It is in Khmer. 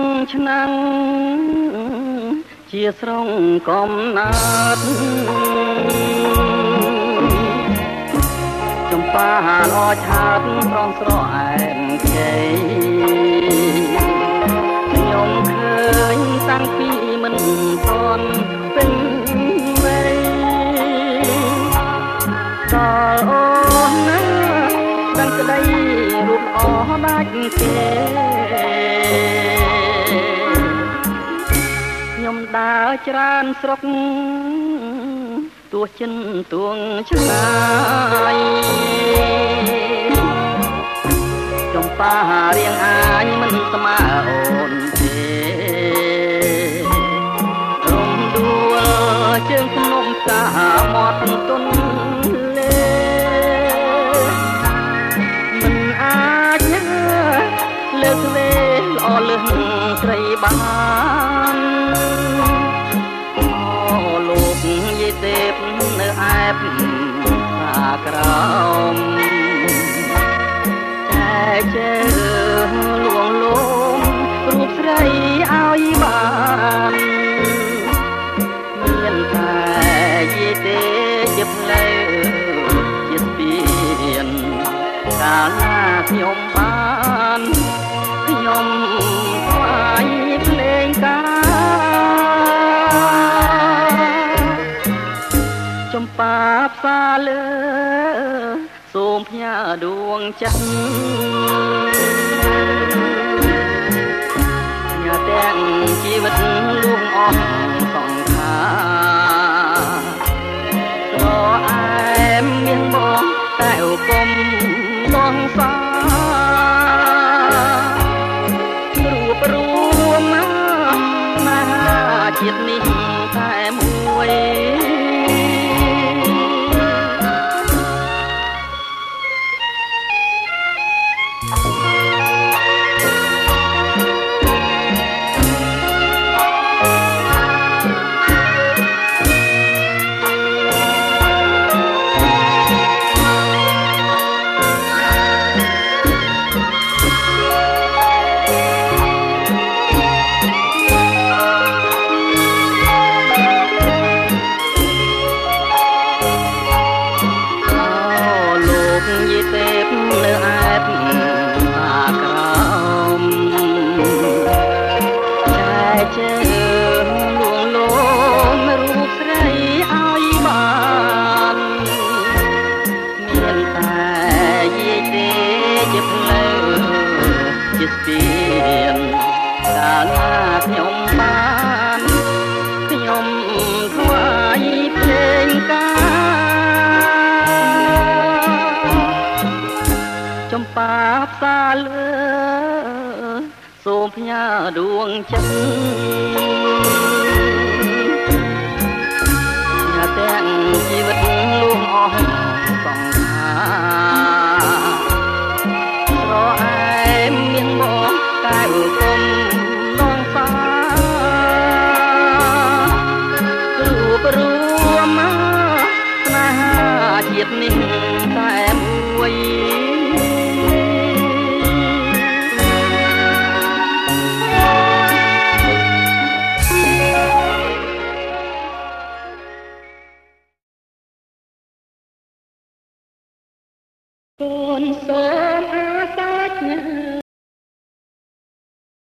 ងឆ្នាំងជាស្រុងកំណើតចំបាឡឆាតប្រងស្រអែមជ័យខ្ញុំឃើញតាំងពីមិនទាន់ពេញវ័យដល់អូនណាតាំងក្តីរូបអស់ដាច់គេ ច្រើនស្រុកទោះចិនទួងឆ្ងាយចំប៉ារៀងអាញមិនស្មើអូនទេរំដួលជើងភ្នំសាមាត់ទុនលេមិនអាចលើកវេល្អលឹងត្រីបាន ណាខ្ញុំបានខ្ញុំថ្វាយភ្លេងការចំប៉ាផ្សាលើសូមផ្ញើដួងចិត្ត ប ជាស្ពានកាលណាខ្ញុំបានខ្ញុំថ្វាយភ្លេងការចំប៉ាផ្សាលើសូមផ្ញើដួងចិត្ត ជាតិនេះតែមួយកូនសូមអ